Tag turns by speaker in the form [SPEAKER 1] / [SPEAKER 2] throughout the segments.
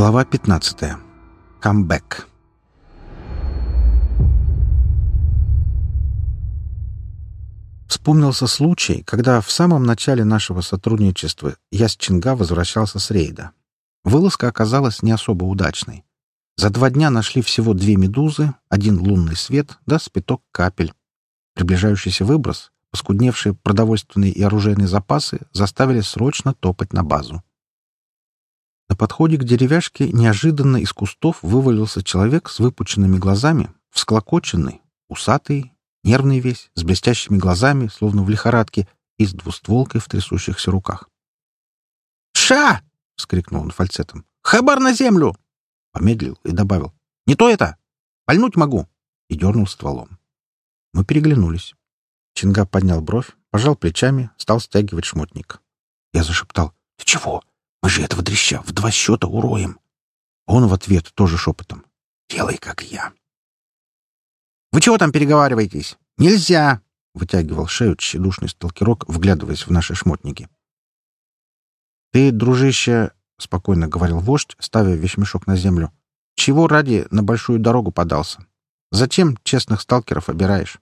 [SPEAKER 1] Глава 15. Камбэк. Вспомнился случай, когда в самом начале нашего сотрудничества я с Чинга возвращался с рейда. Вылазка оказалась не особо удачной. За два дня нашли всего две медузы, один лунный свет да спиток капель. Приближающийся выброс, поскудневшие продовольственные и оружейные запасы заставили срочно топать на базу. На подходе к деревяшке неожиданно из кустов вывалился человек с выпученными глазами, всклокоченный, усатый, нервный весь, с блестящими глазами, словно в лихорадке, и с двустволкой в трясущихся руках.
[SPEAKER 2] «Ша!» — вскрикнул он фальцетом. «Хабар на землю!»
[SPEAKER 1] Помедлил и добавил. «Не то это! Пальнуть могу!» И дернул стволом. Мы переглянулись. Чинга поднял бровь, пожал плечами, стал стягивать шмотник. Я зашептал. «Ты чего? Мы же этого дрища в два счета уроем. Он в ответ тоже шепотом. Делай, как я.
[SPEAKER 2] «Вы чего там переговариваетесь? Нельзя!»
[SPEAKER 1] — вытягивал шею тщедушный сталкерок, вглядываясь в наши шмотники. «Ты, дружище, — спокойно говорил вождь, ставя вещмешок на землю, — чего ради на большую дорогу подался? Зачем честных сталкеров обираешь?»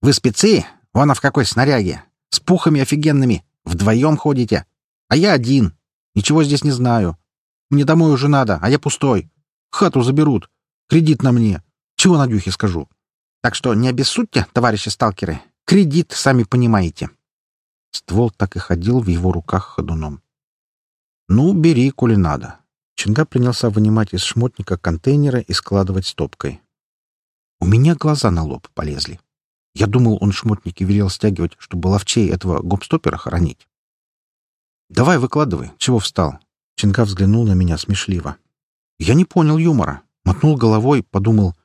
[SPEAKER 2] «Вы спецы? Вон а в какой снаряге! С пухами офигенными! Вдвоем ходите! А я один! Ничего здесь не знаю. Мне домой уже надо, а я пустой. Хату заберут. Кредит на мне. Чего Надюхе скажу? Так что не обессудьте, товарищи сталкеры. Кредит, сами понимаете.
[SPEAKER 1] Ствол так и ходил в его руках ходуном. «Ну, бери, коли надо». Чинга принялся вынимать из шмотника контейнеры и складывать стопкой. У меня глаза на лоб полезли. Я думал, он шмотники велел стягивать, чтобы ловчей этого гопстопера хоронить. «Давай выкладывай. Чего встал?» Чинка взглянул на меня смешливо. Я не понял юмора. Мотнул головой, подумал.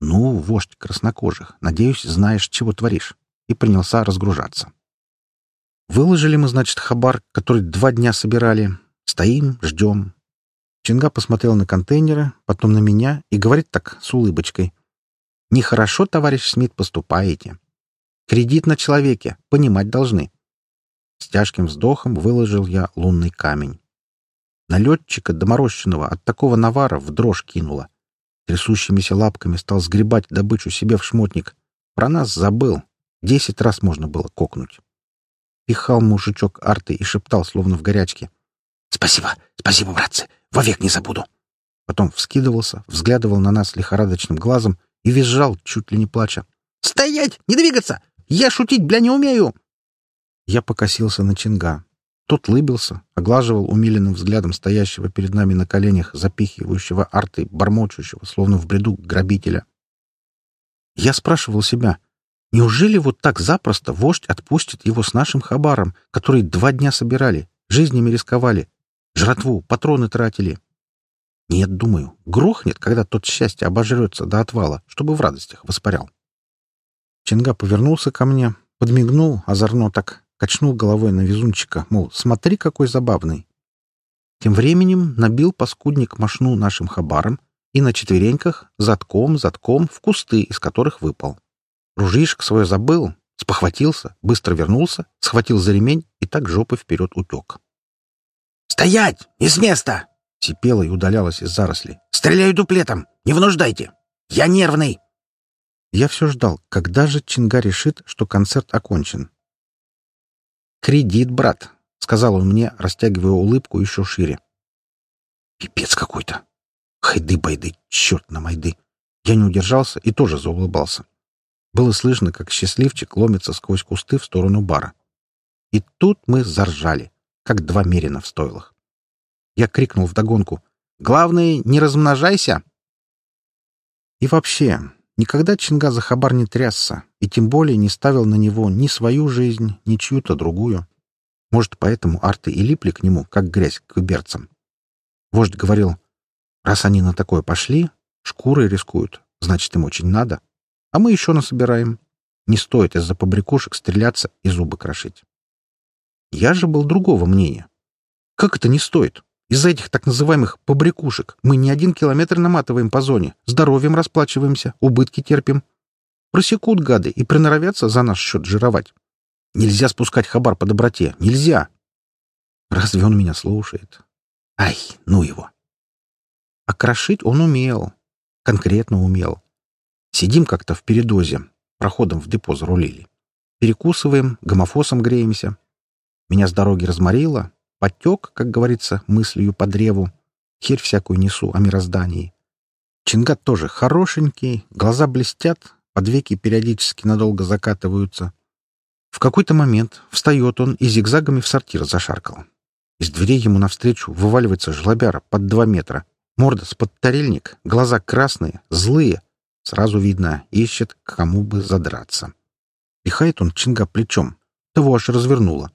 [SPEAKER 1] «Ну, вождь краснокожих, надеюсь, знаешь, чего творишь». И принялся разгружаться. Выложили мы, значит, хабар, который два дня собирали. Стоим, ждем. Чинга посмотрел на контейнеры, потом на меня и говорит так, с улыбочкой. «Нехорошо, товарищ Смит, поступаете. Кредит на человеке, понимать должны. С тяжким вздохом выложил я лунный камень. Налетчика доморощенного от такого навара в дрожь кинуло. Трясущимися лапками стал сгребать добычу себе в шмотник. Про нас забыл. Десять раз можно было кокнуть. Пихал мужичок арты и шептал, словно в горячке. «Спасибо, спасибо, братцы! Вовек не забуду!» Потом вскидывался, взглядывал на нас лихорадочным глазом и визжал, чуть ли не плача.
[SPEAKER 2] «Стоять! Не двигаться! Я шутить, бля, не умею!»
[SPEAKER 1] Я покосился на Чинга. Тот лыбился, оглаживал умиленным взглядом стоящего перед нами на коленях, запихивающего арты, бормочущего, словно в бреду грабителя. Я спрашивал себя, неужели вот так запросто вождь отпустит его с нашим хабаром, который два дня собирали, жизнями рисковали, жратву, патроны тратили? Нет, думаю, грохнет, когда тот счастье обожрется до отвала, чтобы в радостях воспарял. Чинга повернулся ко мне, подмигнул озорно так, Качнул головой на везунчика, мол, смотри, какой забавный. Тем временем набил паскудник мошну нашим хабаром и на четвереньках, затком, затком, в кусты, из которых выпал. Ружишек свое забыл, спохватился, быстро вернулся, схватил за ремень и так жопой вперед утек.
[SPEAKER 2] «Стоять! Из места!»
[SPEAKER 1] — сипела и удалялась из зарослей.
[SPEAKER 2] «Стреляю дуплетом! Не вынуждайте! Я нервный!»
[SPEAKER 1] Я все ждал, когда же Чинга решит, что концерт окончен. «Кредит, брат», — сказал он мне, растягивая улыбку еще шире. «Пипец какой-то! Хайды-байды, черт на майды!» Я не удержался и тоже заулыбался. Было слышно, как счастливчик ломится сквозь кусты в сторону бара. И тут мы заржали, как два мерина в стойлах. Я крикнул вдогонку. «Главное, не размножайся!» И вообще, никогда Чинга за хабар не трясся, и тем более не ставил на него ни свою жизнь, ни чью-то другую. Может, поэтому арты и липли к нему, как грязь к берцам. Вождь говорил, раз они на такое пошли, шкуры рискуют, значит, им очень надо. А мы еще насобираем. Не стоит из-за побрякушек стреляться и зубы крошить. Я же был другого мнения. Как это не стоит? Из-за этих так называемых побрякушек мы не один километр наматываем по зоне, здоровьем расплачиваемся, убытки терпим. Просекут гады и приноровятся за наш счет жировать. Нельзя спускать хабар по доброте. Нельзя. Разве он меня слушает? Ай, ну его. А крошить он умел. Конкретно умел. Сидим как-то в передозе. Проходом в депо зарулили. Перекусываем, гомофосом греемся. Меня с дороги разморило. Потек, как говорится, мыслью по древу. Херь всякую несу о мироздании. Чингат тоже хорошенький, глаза блестят, подвеки периодически надолго закатываются. В какой-то момент встает он и зигзагами в сортир зашаркал. Из дверей ему навстречу вываливается жлобяра под два метра. Морда с подтарельник, глаза красные, злые. Сразу видно, ищет, к кому бы задраться. Пихает он Чинга плечом. Того аж развернуло.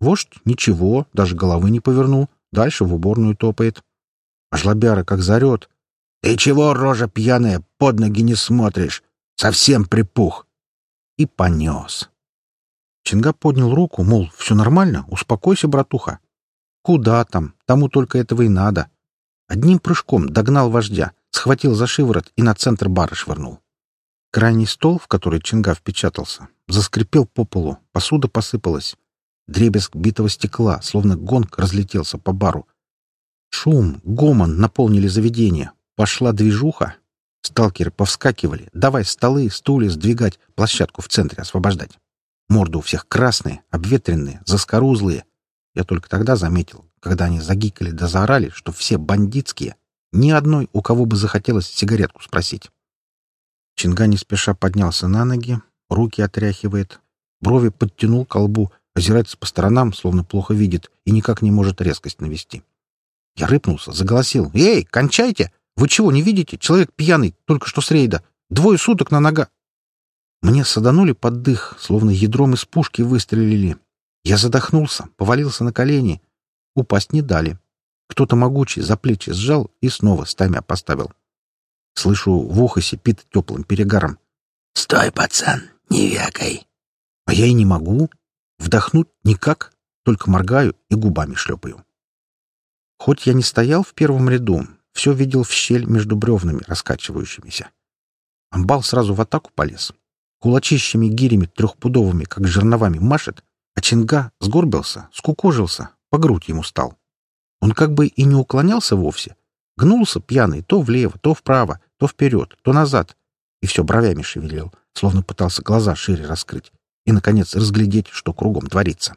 [SPEAKER 1] Вождь ничего, даже головы не повернул. Дальше в уборную топает. А жлобяра как зарет. «Ты чего, рожа пьяная, под ноги не смотришь? Совсем припух!» И понес. Чинга поднял руку, мол, все нормально, успокойся, братуха. Куда там? Тому только этого и надо. Одним прыжком догнал вождя, схватил за шиворот и на центр бара швырнул. Крайний стол, в который Чинга впечатался, заскрипел по полу, посуда посыпалась. Дребезг битого стекла, словно гонг, разлетелся по бару. Шум, гомон наполнили заведение. Пошла движуха. Сталкеры повскакивали. Давай столы, стулья сдвигать, площадку в центре освобождать. Морды у всех красные, обветренные, заскорузлые. Я только тогда заметил, когда они загикали да заорали, что все бандитские. Ни одной, у кого бы захотелось сигаретку спросить. Чинга не спеша поднялся на ноги, руки отряхивает, брови подтянул к колбу, озирается по сторонам, словно плохо видит, и никак не может резкость навести. Я рыпнулся, заголосил. «Эй, кончайте! Вы чего, не видите? Человек пьяный, только что с рейда. Двое суток на нога. Мне саданули под дых, словно ядром из пушки выстрелили. Я задохнулся, повалился на колени. Упасть не дали. Кто-то могучий за плечи сжал и снова стамя поставил. Слышу, в ухо сипит теплым перегаром.
[SPEAKER 2] «Стой, пацан, не вякай!»
[SPEAKER 1] А я и не могу. Вдохнуть никак, только моргаю и губами шлепаю. Хоть я не стоял в первом ряду, все видел в щель между бревнами, раскачивающимися. Амбал сразу в атаку полез. Кулачищами гирями трехпудовыми, как жерновами, машет, а Чинга сгорбился, скукожился, по грудь ему стал. Он как бы и не уклонялся вовсе. Гнулся пьяный то влево, то вправо, то вперед, то назад. И все бровями шевелил, словно пытался глаза шире раскрыть и, наконец, разглядеть, что кругом творится.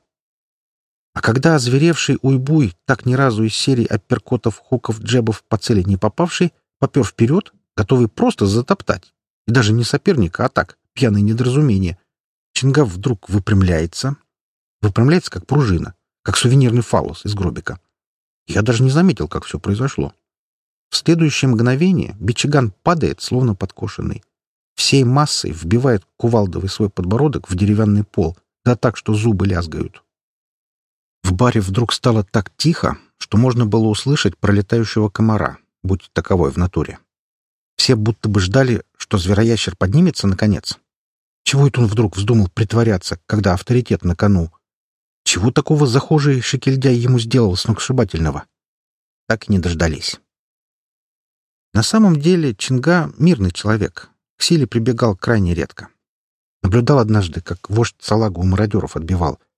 [SPEAKER 1] А когда озверевший уйбуй, так ни разу из серии апперкотов, хуков, джебов по цели не попавший, попер вперед, готовый просто затоптать. И даже не соперника, а так, пьяное недоразумение. Чингав вдруг выпрямляется. Выпрямляется, как пружина, как сувенирный фалос из гробика. Я даже не заметил, как все произошло. В следующее мгновение бичиган падает, словно подкошенный. Всей массой вбивает кувалдовый свой подбородок в деревянный пол, да так, что зубы лязгают. В баре вдруг стало так тихо, что можно было услышать пролетающего комара, будь таковой в натуре. Все будто бы ждали, что звероящер поднимется наконец. Чего это он вдруг вздумал притворяться, когда авторитет на кону? Чего такого захожий шекельдяй ему сделал сногсшибательного? Так и не дождались. На самом деле Чинга — мирный человек, к силе прибегал крайне редко. Наблюдал однажды, как вождь салагу у мародеров отбивал —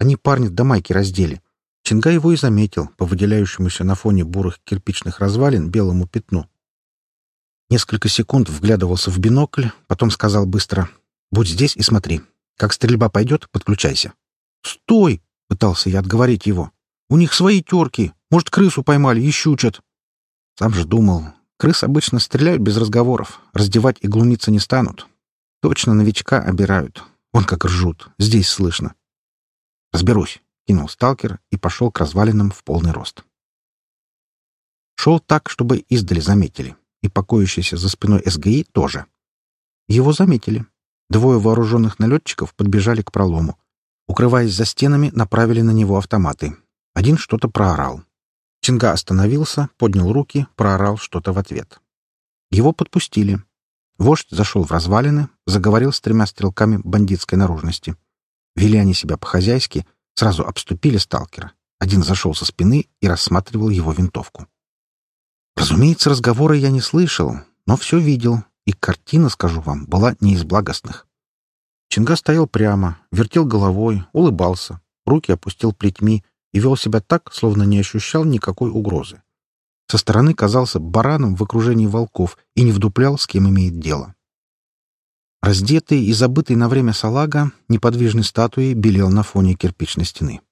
[SPEAKER 1] они парни до майки раздели. Чинга его и заметил по выделяющемуся на фоне бурых кирпичных развалин белому пятну. Несколько секунд вглядывался в бинокль, потом сказал быстро «Будь здесь и смотри. Как стрельба пойдет, подключайся». «Стой!» — пытался я отговорить его. «У них свои терки. Может, крысу поймали и щучат». Сам же думал, крыс обычно стреляют без разговоров, раздевать и глумиться не станут. Точно новичка обирают. Вон как ржут, здесь слышно. «Разберусь», — кинул сталкер и пошел к развалинам в полный рост. Шел так, чтобы издали заметили, и покоящийся за спиной СГИ тоже. Его заметили. Двое вооруженных налетчиков подбежали к пролому. Укрываясь за стенами, направили на него автоматы. Один что-то проорал. Чинга остановился, поднял руки, проорал что-то в ответ. Его подпустили. Вождь зашел в развалины, заговорил с тремя стрелками бандитской наружности — Вели они себя по-хозяйски, сразу обступили сталкера. Один зашел со спины и рассматривал его винтовку. Разумеется, разговора я не слышал, но все видел, и картина, скажу вам, была не из благостных. Чинга стоял прямо, вертел головой, улыбался, руки опустил плетьми и вел себя так, словно не ощущал никакой угрозы. Со стороны казался бараном в окружении волков и не вдуплял, с кем имеет дело. Раздетый и забытый на время салага, неподвижной статуей белел на фоне кирпичной стены.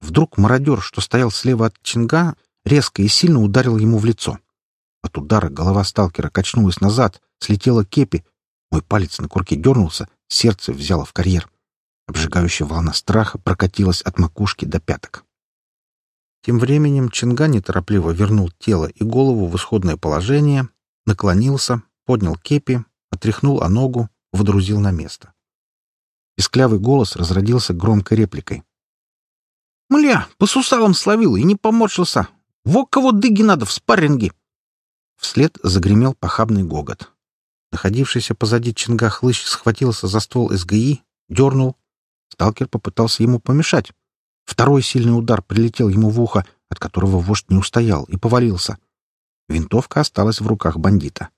[SPEAKER 1] Вдруг мародер, что стоял слева от Чинга, резко и сильно ударил ему в лицо. От удара голова сталкера качнулась назад, слетела кепи. Мой палец на курке дернулся, сердце взяло в карьер. Обжигающая волна страха прокатилась от макушки до пяток. Тем временем Чинга неторопливо вернул тело и голову в исходное положение, наклонился, поднял кепи, отряхнул о ногу, водрузил на место. Исклявый голос разродился громкой репликой. «Мля, по сусалам словил и не поморщился! Во кого дыги надо в спарринге!» Вслед загремел похабный гогот. Находившийся позади Чинга хлыщ схватился за ствол СГИ, дернул, Сталкер попытался ему помешать. Второй сильный удар прилетел ему в ухо, от которого вождь не устоял и повалился. Винтовка осталась в руках бандита.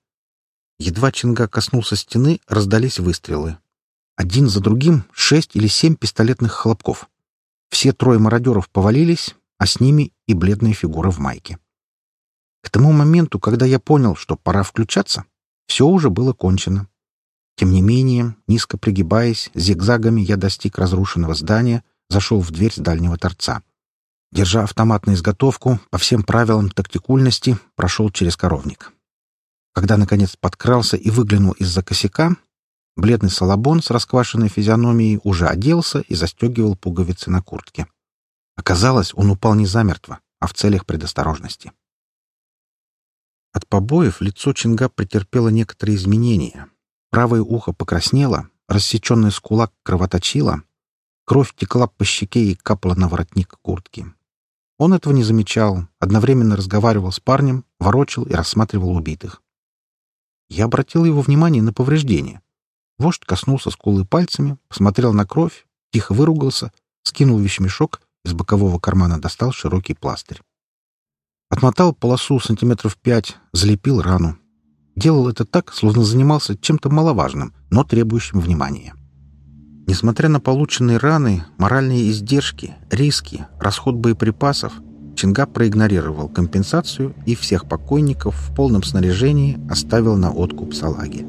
[SPEAKER 1] Едва Чинга коснулся стены, раздались выстрелы. Один за другим шесть или семь пистолетных хлопков. Все трое мародеров повалились, а с ними и бледная фигура в майке. К тому моменту, когда я понял, что пора включаться, все уже было кончено. Тем не менее, низко пригибаясь, зигзагами я достиг разрушенного здания, зашел в дверь с дальнего торца. Держа автомат на изготовку, по всем правилам тактикульности, прошел через коровник. Когда, наконец, подкрался и выглянул из-за косяка, бледный салабон с расквашенной физиономией уже оделся и застегивал пуговицы на куртке. Оказалось, он упал не замертво, а в целях предосторожности. От побоев лицо Чинга претерпело некоторые изменения, Правое ухо покраснело, рассеченная скула кровоточила, кровь текла по щеке и капала на воротник куртки. Он этого не замечал, одновременно разговаривал с парнем, ворочил и рассматривал убитых. Я обратил его внимание на повреждения. Вождь коснулся скулы пальцами, посмотрел на кровь, тихо выругался, скинул вещмешок, из бокового кармана достал широкий пластырь. Отмотал полосу сантиметров пять, залепил рану. Делал это так, словно занимался чем-то маловажным, но требующим внимания. Несмотря на полученные раны, моральные издержки, риски, расход боеприпасов, Чинга проигнорировал компенсацию и всех покойников в полном снаряжении оставил на откуп салаги.